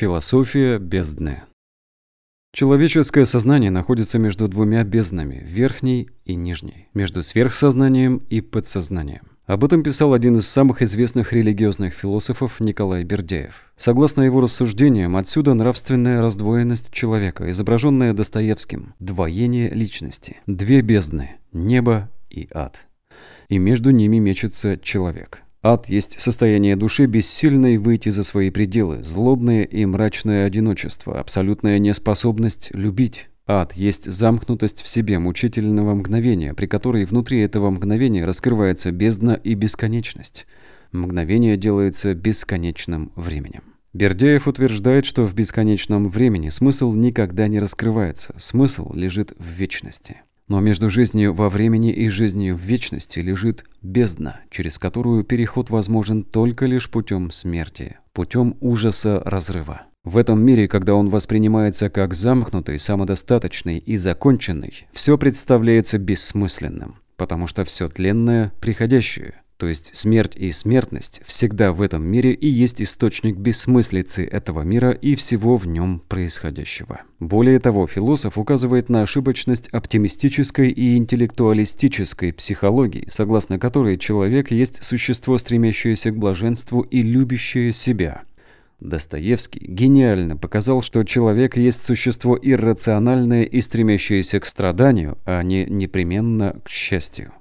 Философия бездны. Человеческое сознание находится между двумя безднами – верхней и нижней, между сверхсознанием и подсознанием. Об этом писал один из самых известных религиозных философов Николай Бердяев. Согласно его рассуждениям, отсюда нравственная раздвоенность человека, изображенная Достоевским, двоение личности, две бездны – небо и ад. И между ними мечется человек – Ад есть состояние души, бессильной выйти за свои пределы, злобное и мрачное одиночество, абсолютная неспособность любить. Ад есть замкнутость в себе мучительного мгновения, при которой внутри этого мгновения раскрывается бездна и бесконечность. Мгновение делается бесконечным временем. Бердяев утверждает, что в бесконечном времени смысл никогда не раскрывается, смысл лежит в вечности. Но между жизнью во времени и жизнью в вечности лежит бездна, через которую переход возможен только лишь путем смерти, путем ужаса разрыва. В этом мире, когда он воспринимается как замкнутый, самодостаточный и законченный, все представляется бессмысленным, потому что все тленное – приходящее, то есть смерть и смертность всегда в этом мире и есть источник бессмыслицы этого мира и всего в нем происходящего. Более того, философ указывает на ошибочность оптимистической и интеллектуалистической психологии, согласно которой человек есть существо, стремящееся к блаженству и любящее себя. Достоевский гениально показал, что человек есть существо иррациональное и стремящееся к страданию, а не непременно к счастью.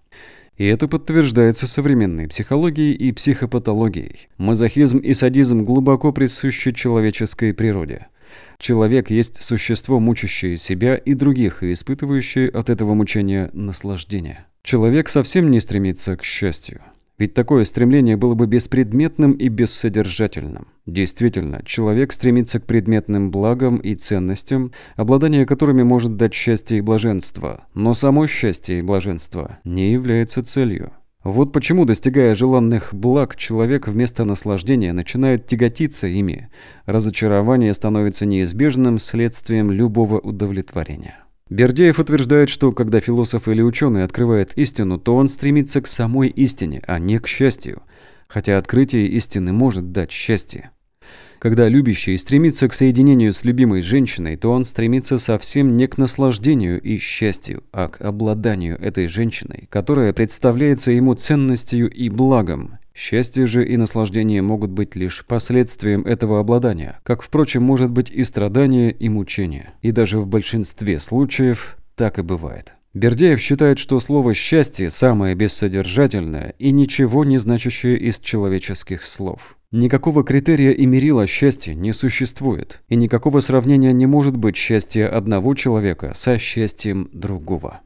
И это подтверждается современной психологией и психопатологией. Мазохизм и садизм глубоко присущи человеческой природе. Человек есть существо, мучащее себя и других, и испытывающее от этого мучения наслаждение. Человек совсем не стремится к счастью. Ведь такое стремление было бы беспредметным и бессодержательным. Действительно, человек стремится к предметным благам и ценностям, обладание которыми может дать счастье и блаженство, но само счастье и блаженство не является целью. Вот почему, достигая желанных благ, человек вместо наслаждения начинает тяготиться ими. Разочарование становится неизбежным следствием любого удовлетворения. Бердяев утверждает, что когда философ или ученый открывает истину, то он стремится к самой истине, а не к счастью, хотя открытие истины может дать счастье. Когда любящий стремится к соединению с любимой женщиной, то он стремится совсем не к наслаждению и счастью, а к обладанию этой женщиной, которая представляется ему ценностью и благом, Счастье же и наслаждение могут быть лишь последствием этого обладания, как, впрочем, может быть и страдание, и мучение. И даже в большинстве случаев так и бывает. Бердяев считает, что слово «счастье» самое бессодержательное и ничего не значащее из человеческих слов. Никакого критерия и мерила счастья не существует, и никакого сравнения не может быть счастья одного человека со счастьем другого.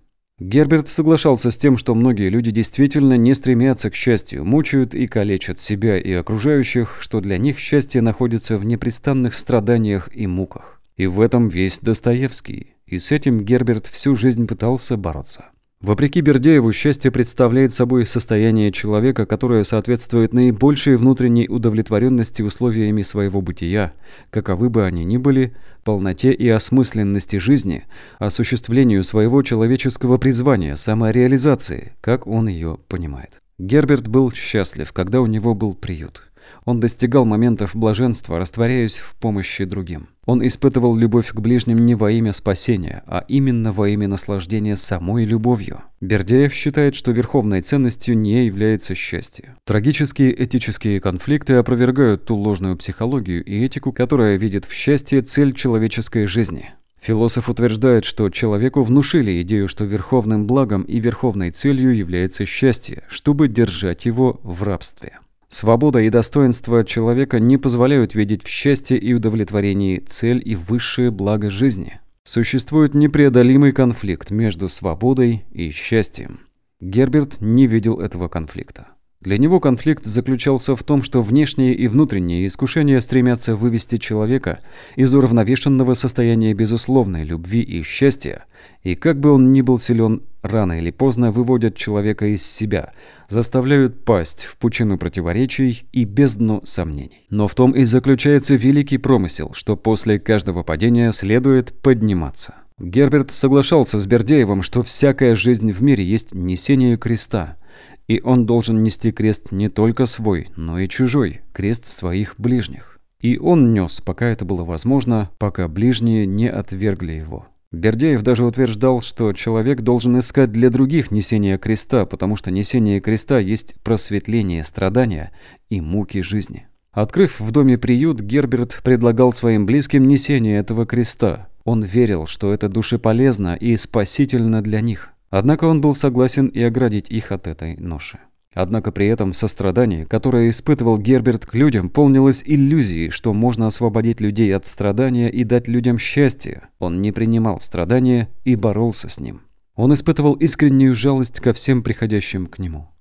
Герберт соглашался с тем, что многие люди действительно не стремятся к счастью, мучают и калечат себя и окружающих, что для них счастье находится в непрестанных страданиях и муках. И в этом весь Достоевский. И с этим Герберт всю жизнь пытался бороться. Вопреки Бердяеву, счастье представляет собой состояние человека, которое соответствует наибольшей внутренней удовлетворенности условиями своего бытия, каковы бы они ни были, полноте и осмысленности жизни, осуществлению своего человеческого призвания, самореализации, как он ее понимает. Герберт был счастлив, когда у него был приют. Он достигал моментов блаженства, растворяясь в помощи другим. Он испытывал любовь к ближним не во имя спасения, а именно во имя наслаждения самой любовью. Бердяев считает, что верховной ценностью не является счастье. Трагические этические конфликты опровергают ту ложную психологию и этику, которая видит в счастье цель человеческой жизни. Философ утверждает, что человеку внушили идею, что верховным благом и верховной целью является счастье, чтобы держать его в рабстве. Свобода и достоинство человека не позволяют видеть в счастье и удовлетворении цель и высшее благо жизни. Существует непреодолимый конфликт между свободой и счастьем. Герберт не видел этого конфликта. Для него конфликт заключался в том, что внешние и внутренние искушения стремятся вывести человека из уравновешенного состояния безусловной любви и счастья, и как бы он ни был силен, рано или поздно выводят человека из себя, заставляют пасть в пучину противоречий и бездну сомнений. Но в том и заключается великий промысел, что после каждого падения следует подниматься. Герберт соглашался с Бердеевым, что всякая жизнь в мире есть несение креста – и он должен нести крест не только свой, но и чужой, крест своих ближних. И он нес, пока это было возможно, пока ближние не отвергли его. Бердяев даже утверждал, что человек должен искать для других несение креста, потому что несение креста есть просветление страдания и муки жизни. Открыв в доме приют, Герберт предлагал своим близким несение этого креста. Он верил, что это душеполезно и спасительно для них. Однако он был согласен и оградить их от этой ноши. Однако при этом сострадание, которое испытывал Герберт к людям, полнилось иллюзией, что можно освободить людей от страдания и дать людям счастье. Он не принимал страдания и боролся с ним. Он испытывал искреннюю жалость ко всем приходящим к нему.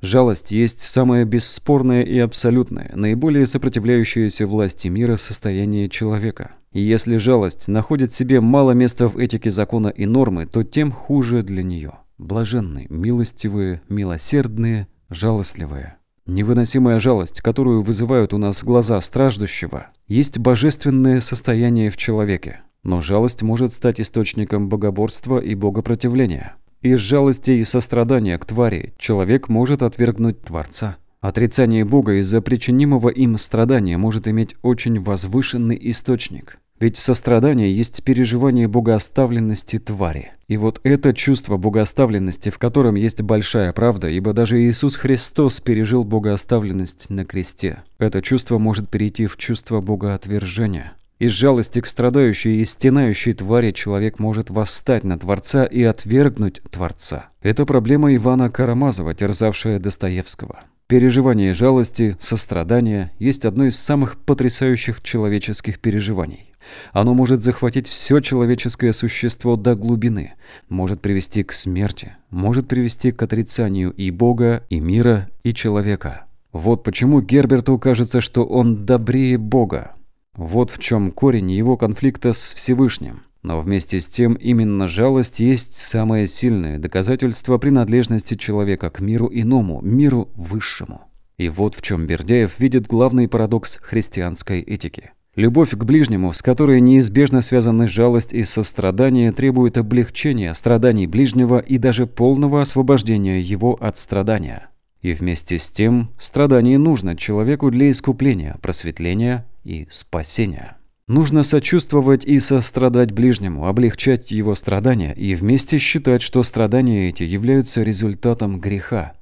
Жалость есть самое бесспорное и абсолютное, наиболее сопротивляющееся власти мира состояние человека. И если жалость находит себе мало места в этике закона и нормы, то тем хуже для нее. Блаженные, милостивые, милосердные, жалостливые. Невыносимая жалость, которую вызывают у нас глаза страждущего, есть божественное состояние в человеке. Но жалость может стать источником богоборства и богопротивления. Из жалости и сострадания к твари человек может отвергнуть Творца. Отрицание Бога из-за причинимого им страдания может иметь очень возвышенный источник. Ведь сострадание есть переживание богооставленности твари. И вот это чувство богооставленности, в котором есть большая правда, ибо даже Иисус Христос пережил богооставленность на кресте. Это чувство может перейти в чувство богоотвержения. Из жалости к страдающей и стенающей твари человек может восстать на Творца и отвергнуть Творца. Это проблема Ивана Карамазова, терзавшая Достоевского. Переживание жалости, сострадания есть одно из самых потрясающих человеческих переживаний. Оно может захватить все человеческое существо до глубины, может привести к смерти, может привести к отрицанию и Бога, и мира, и человека. Вот почему Герберту кажется, что он добрее Бога, вот в чем корень его конфликта с Всевышним. Но вместе с тем именно жалость есть самое сильное доказательство принадлежности человека к миру иному, миру высшему. И вот в чем Бердяев видит главный парадокс христианской этики. Любовь к ближнему, с которой неизбежно связаны жалость и сострадание, требует облегчения страданий ближнего и даже полного освобождения его от страдания. И вместе с тем страдание нужно человеку для искупления, просветления и спасения. Нужно сочувствовать и сострадать ближнему, облегчать его страдания и вместе считать, что страдания эти являются результатом греха,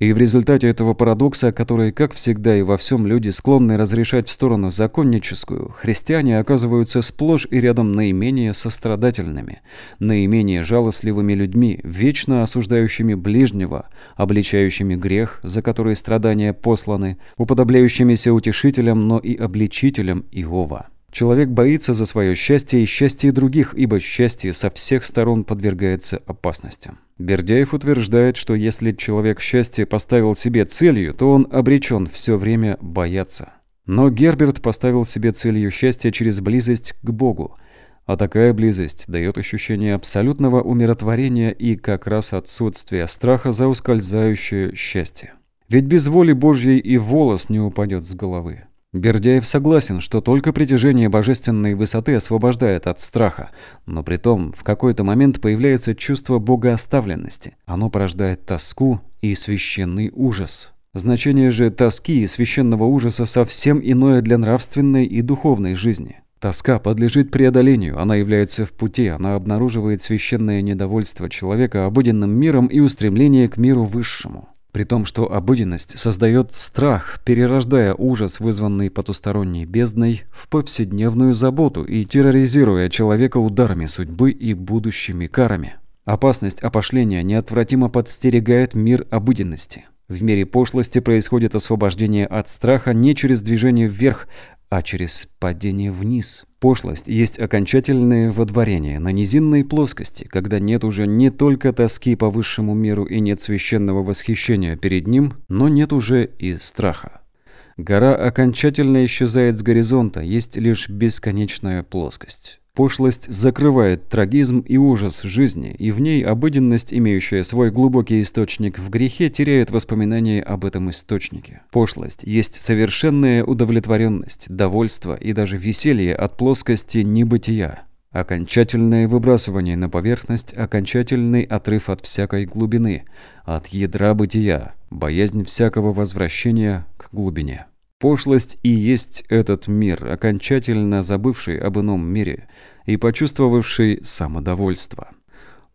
и в результате этого парадокса, который, как всегда и во всем люди склонны разрешать в сторону законническую, христиане оказываются сплошь и рядом наименее сострадательными, наименее жалостливыми людьми, вечно осуждающими ближнего, обличающими грех, за который страдания посланы, уподобляющимися утешителям, но и обличителям Иова. Человек боится за свое счастье и счастье других, ибо счастье со всех сторон подвергается опасностям. Бердяев утверждает, что если человек счастье поставил себе целью, то он обречен все время бояться. Но Герберт поставил себе целью счастья через близость к Богу, а такая близость дает ощущение абсолютного умиротворения и как раз отсутствия страха за ускользающее счастье. Ведь без воли Божьей и волос не упадет с головы. Бердяев согласен, что только притяжение божественной высоты освобождает от страха, но при том в какой-то момент появляется чувство богооставленности. Оно порождает тоску и священный ужас. Значение же тоски и священного ужаса совсем иное для нравственной и духовной жизни. Тоска подлежит преодолению, она является в пути, она обнаруживает священное недовольство человека обыденным миром и устремление к миру высшему. При том, что обыденность создает страх, перерождая ужас, вызванный потусторонней бездной, в повседневную заботу и терроризируя человека ударами судьбы и будущими карами. Опасность опошления неотвратимо подстерегает мир обыденности. В мире пошлости происходит освобождение от страха не через движение вверх, а через падение вниз. Пошлость есть окончательное водворение на низинной плоскости, когда нет уже не только тоски по высшему миру и нет священного восхищения перед ним, но нет уже и страха. Гора окончательно исчезает с горизонта, есть лишь бесконечная плоскость. Пошлость закрывает трагизм и ужас жизни, и в ней обыденность, имеющая свой глубокий источник в грехе, теряет воспоминания об этом источнике. Пошлость есть совершенная удовлетворенность, довольство и даже веселье от плоскости небытия. Окончательное выбрасывание на поверхность, окончательный отрыв от всякой глубины, от ядра бытия, боязнь всякого возвращения к глубине. Пошлость и есть этот мир, окончательно забывший об ином мире и почувствовавший самодовольство.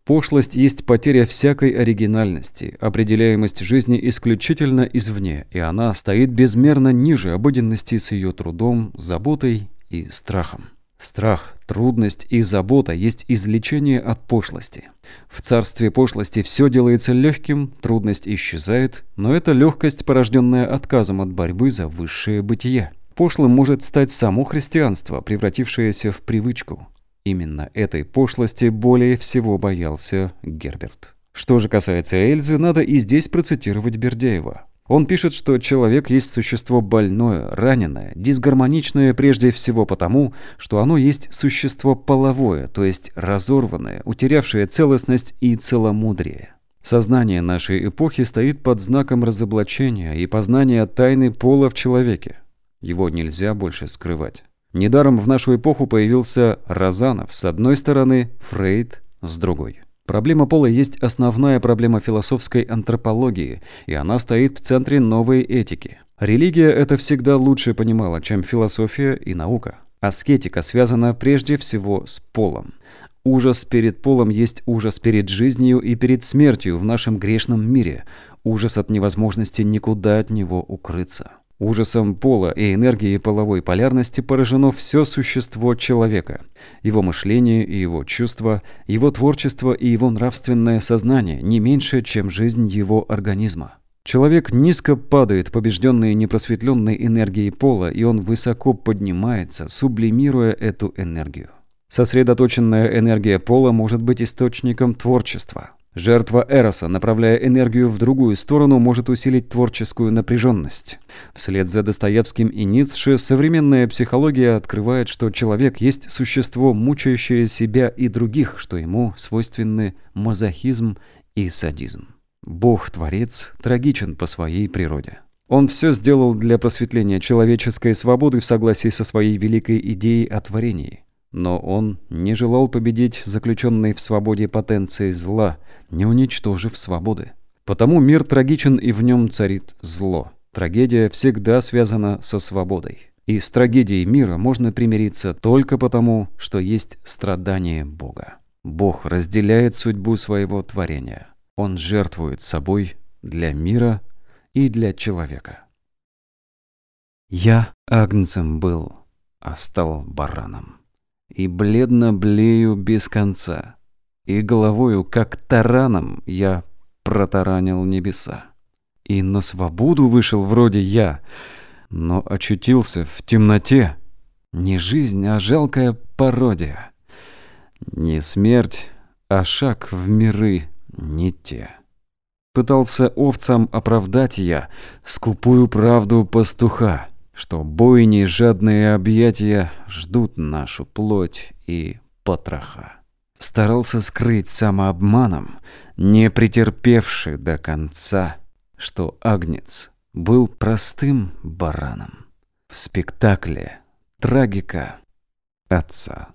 Пошлость есть потеря всякой оригинальности, определяемость жизни исключительно извне, и она стоит безмерно ниже обыденности с ее трудом, заботой и страхом. Страх, трудность и забота есть излечение от пошлости. В царстве пошлости все делается легким, трудность исчезает, но это легкость, порожденная отказом от борьбы за высшее бытие. Пошлым может стать само христианство, превратившееся в привычку. Именно этой пошлости более всего боялся Герберт. Что же касается Эльзы, надо и здесь процитировать Бердяева. Он пишет, что человек есть существо больное, раненое, дисгармоничное прежде всего потому, что оно есть существо половое, то есть разорванное, утерявшее целостность и целомудрие. Сознание нашей эпохи стоит под знаком разоблачения и познания тайны пола в человеке. Его нельзя больше скрывать. Недаром в нашу эпоху появился Розанов с одной стороны, Фрейд с другой. Проблема пола есть основная проблема философской антропологии, и она стоит в центре новой этики. Религия это всегда лучше понимала, чем философия и наука. Аскетика связана прежде всего с полом. Ужас перед полом есть ужас перед жизнью и перед смертью в нашем грешном мире, ужас от невозможности никуда от него укрыться. Ужасом пола и энергии половой полярности поражено все существо человека. Его мышление и его чувства, его творчество и его нравственное сознание не меньше, чем жизнь его организма. Человек низко падает, побежденный непросветленной энергией пола, и он высоко поднимается, сублимируя эту энергию. Сосредоточенная энергия пола может быть источником творчества. Жертва Эроса, направляя энергию в другую сторону, может усилить творческую напряженность. Вслед за Достоевским и Ницше современная психология открывает, что человек есть существо, мучающее себя и других, что ему свойственны мазохизм и садизм. Бог-творец трагичен по своей природе. Он все сделал для просветления человеческой свободы в согласии со своей великой идеей о творении. Но он не желал победить заключенной в свободе потенции зла, не уничтожив свободы. Потому мир трагичен и в нем царит зло. Трагедия всегда связана со свободой. И с трагедией мира можно примириться только потому, что есть страдание Бога. Бог разделяет судьбу своего творения. Он жертвует собой для мира и для человека. Я агнцем был, а стал бараном и бледно блею без конца, и головою, как тараном, я протаранил небеса. И на свободу вышел вроде я, но очутился в темноте. Не жизнь, а жалкая пародия. Не смерть, а шаг в миры не те. Пытался овцам оправдать я скупую правду пастуха что бойни жадные объятия ждут нашу плоть и потроха. Старался скрыть самообманом, не претерпевший до конца, что Агнец был простым бараном. В спектакле трагика отца.